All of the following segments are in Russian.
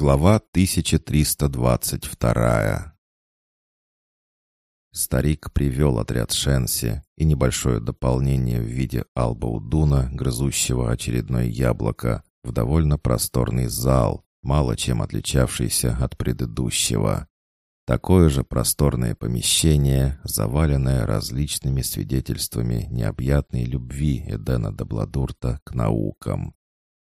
Глава 1322 Старик привел отряд Шенси и небольшое дополнение в виде Албаудуна, грызущего очередное яблоко, в довольно просторный зал, мало чем отличавшийся от предыдущего. Такое же просторное помещение, заваленное различными свидетельствами необъятной любви Эдена Дабладурта к наукам.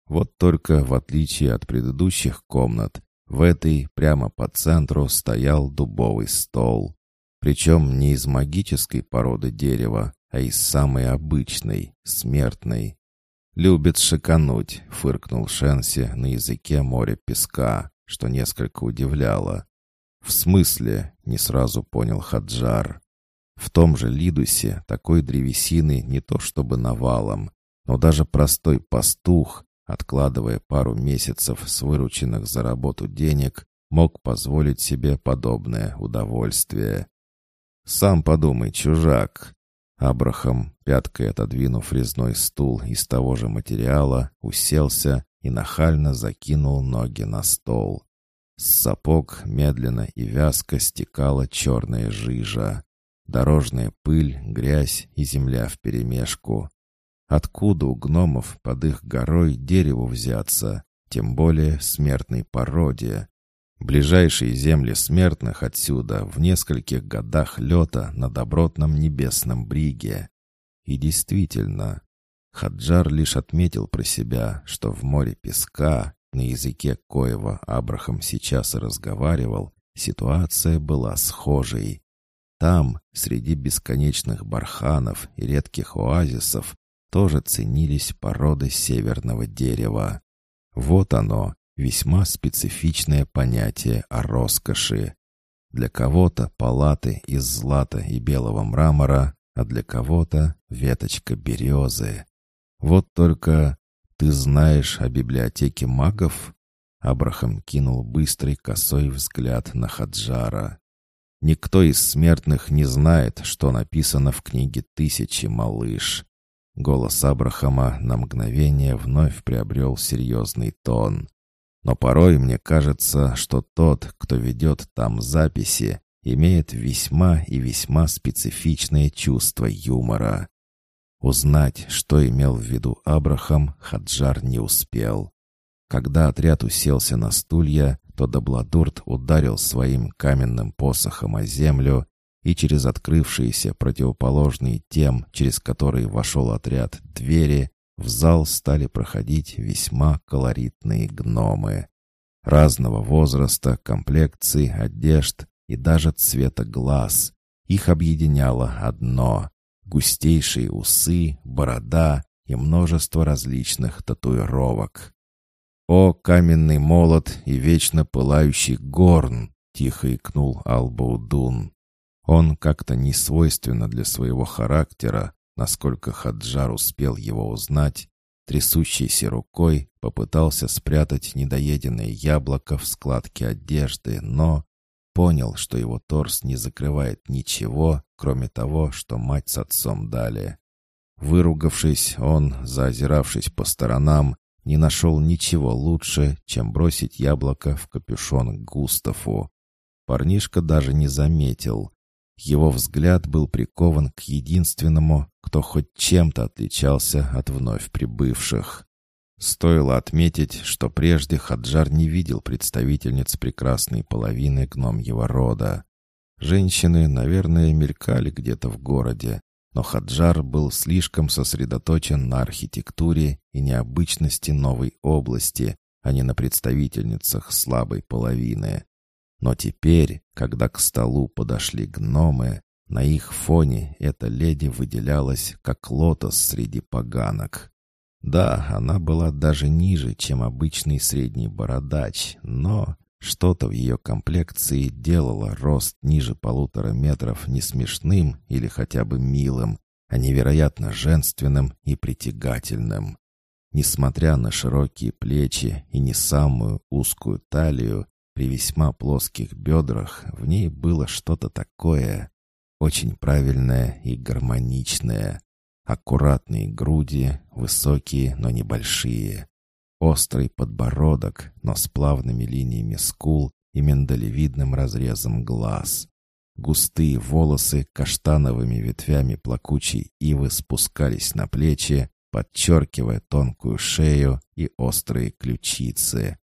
Вот только, в отличие от предыдущих комнат, в этой прямо по центру стоял дубовый стол. Причем не из магической породы дерева, а из самой обычной, смертной. «Любит шикануть», — фыркнул Шенси на языке моря песка, что несколько удивляло. «В смысле?» — не сразу понял Хаджар. В том же Лидусе такой древесины не то чтобы навалом, но даже простой пастух, откладывая пару месяцев с вырученных за работу денег, мог позволить себе подобное удовольствие. «Сам подумай, чужак!» Абрахам, пяткой отодвинув резной стул из того же материала, уселся и нахально закинул ноги на стол. С сапог медленно и вязко стекала черная жижа. Дорожная пыль, грязь и земля вперемешку. Откуда у гномов под их горой дереву взяться, тем более смертной породе? Ближайшие земли смертных отсюда в нескольких годах лета на добротном небесном бриге. И действительно, Хаджар лишь отметил про себя, что в море песка, на языке коего Абрахам сейчас и разговаривал, ситуация была схожей. Там, среди бесконечных барханов и редких оазисов, тоже ценились породы северного дерева. Вот оно, весьма специфичное понятие о роскоши. Для кого-то палаты из злата и белого мрамора, а для кого-то веточка березы. Вот только ты знаешь о библиотеке магов? Абрахам кинул быстрый косой взгляд на Хаджара. Никто из смертных не знает, что написано в книге «Тысячи, малыш». Голос Абрахама на мгновение вновь приобрел серьезный тон. Но порой мне кажется, что тот, кто ведет там записи, имеет весьма и весьма специфичное чувство юмора. Узнать, что имел в виду Абрахам, Хаджар не успел. Когда отряд уселся на стулья, то Дабладурт ударил своим каменным посохом о землю, и через открывшиеся противоположные тем, через которые вошел отряд, двери, в зал стали проходить весьма колоритные гномы. Разного возраста, комплекции, одежд и даже цвета глаз. Их объединяло одно — густейшие усы, борода и множество различных татуировок. «О, каменный молот и вечно пылающий горн!» — тихо икнул Албаудун. Он как-то не свойственно для своего характера, насколько Хаджар успел его узнать, трясущейся рукой попытался спрятать недоеденное яблоко в складке одежды, но понял, что его торс не закрывает ничего, кроме того, что мать с отцом дали. Выругавшись, он, заозиравшись по сторонам, не нашел ничего лучше, чем бросить яблоко в капюшон Густаву. Парнишка даже не заметил, его взгляд был прикован к единственному, кто хоть чем-то отличался от вновь прибывших. Стоило отметить, что прежде Хаджар не видел представительниц прекрасной половины гномьего рода. Женщины, наверное, мелькали где-то в городе, но Хаджар был слишком сосредоточен на архитектуре и необычности новой области, а не на представительницах слабой половины. Но теперь, когда к столу подошли гномы, на их фоне эта леди выделялась, как лотос среди поганок. Да, она была даже ниже, чем обычный средний бородач, но что-то в ее комплекции делало рост ниже полутора метров не смешным или хотя бы милым, а невероятно женственным и притягательным. Несмотря на широкие плечи и не самую узкую талию, при весьма плоских бедрах в ней было что-то такое, очень правильное и гармоничное. Аккуратные груди, высокие, но небольшие. острый подбородок, но с плавными линиями скул и миндалевидным разрезом глаз. Густые волосы каштановыми ветвями плакучей ивы спускались на плечи, подчеркивая тонкую шею и острые ключицы.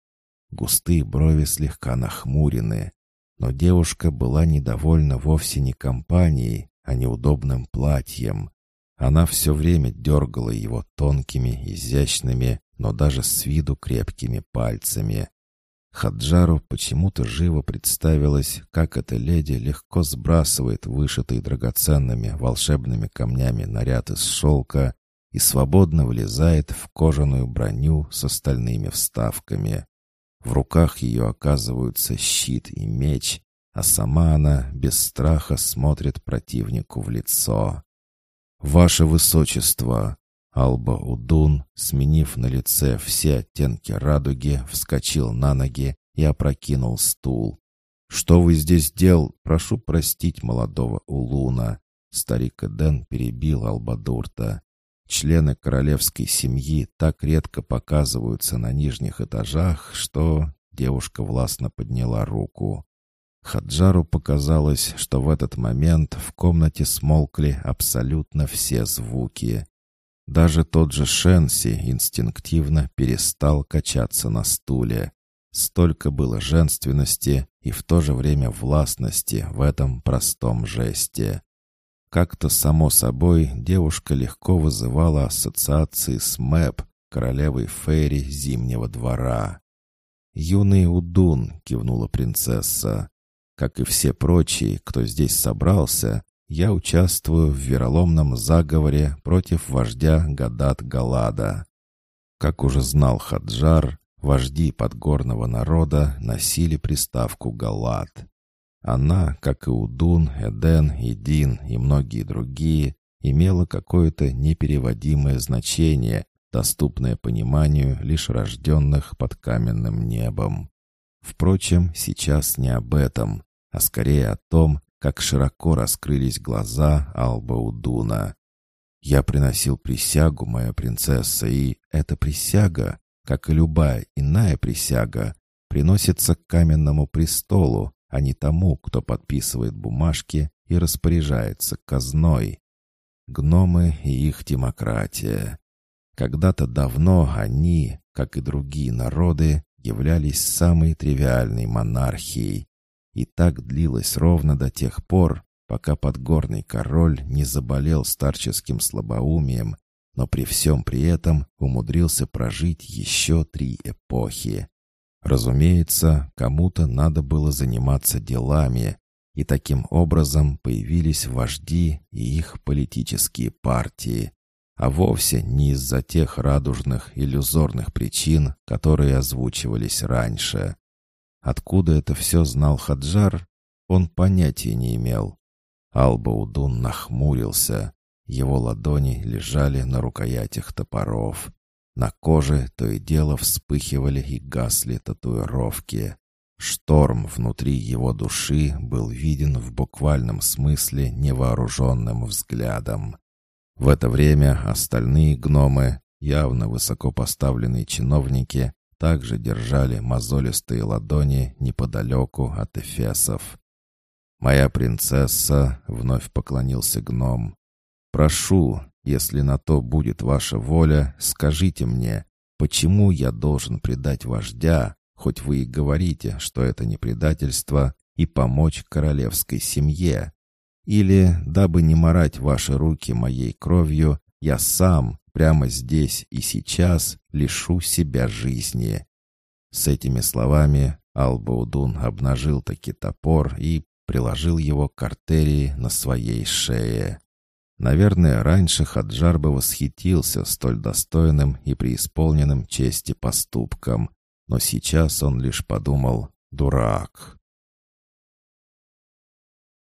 Густые брови слегка нахмурены, но девушка была недовольна вовсе не компанией, а неудобным платьем. Она все время дергала его тонкими, изящными, но даже с виду крепкими пальцами. Хаджару почему-то живо представилось, как эта леди легко сбрасывает вышитый драгоценными волшебными камнями наряд из шелка и свободно влезает в кожаную броню с остальными вставками. В руках ее оказываются щит и меч, а сама она без страха смотрит противнику в лицо. «Ваше Высочество!» Алба Удун, сменив на лице все оттенки радуги, вскочил на ноги и опрокинул стул. «Что вы здесь дел? Прошу простить молодого Улуна!» Старик Эден перебил Албадурта. Члены королевской семьи так редко показываются на нижних этажах, что девушка властно подняла руку. Хаджару показалось, что в этот момент в комнате смолкли абсолютно все звуки. Даже тот же Шенси инстинктивно перестал качаться на стуле. Столько было женственности и в то же время властности в этом простом жесте. Как-то само собой девушка легко вызывала ассоциации с Мэп, королевой Фейри Зимнего двора. «Юный Удун», — кивнула принцесса. «Как и все прочие, кто здесь собрался, я участвую в вероломном заговоре против вождя Гадат Галада». Как уже знал Хаджар, вожди подгорного народа носили приставку «Галат». Она, как и Удун, Эден, Идин и многие другие, имела какое-то непереводимое значение, доступное пониманию лишь рожденных под каменным небом. Впрочем, сейчас не об этом, а скорее о том, как широко раскрылись глаза Алба Удуна. «Я приносил присягу, моя принцесса, и эта присяга, как и любая иная присяга, приносится к каменному престолу, а не тому, кто подписывает бумажки и распоряжается казной. Гномы и их демократия. Когда-то давно они, как и другие народы, являлись самой тривиальной монархией. И так длилось ровно до тех пор, пока подгорный король не заболел старческим слабоумием, но при всем при этом умудрился прожить еще три эпохи. Разумеется, кому-то надо было заниматься делами, и таким образом появились вожди и их политические партии, а вовсе не из-за тех радужных иллюзорных причин, которые озвучивались раньше. Откуда это все знал Хаджар, он понятия не имел. Албаудун нахмурился. Его ладони лежали на рукоятях топоров. На коже то и дело вспыхивали и гасли татуировки. Шторм внутри его души был виден в буквальном смысле невооруженным взглядом. В это время остальные гномы, явно высокопоставленные чиновники, также держали мозолистые ладони неподалеку от эфесов. «Моя принцесса», — вновь поклонился гном, — «прошу, если на то будет ваша воля, скажите мне, почему я должен предать вождя, хоть вы и говорите, что это не предательство, и помочь королевской семье? Или, дабы не морать ваши руки моей кровью, я сам, прямо здесь и сейчас, лишу себя жизни?» С этими словами Албаудун обнажил таки топор и приложил его к артерии на своей шее. Наверное, раньше Хаджар бы восхитился столь достойным и преисполненным чести поступком, но сейчас он лишь подумал «дурак».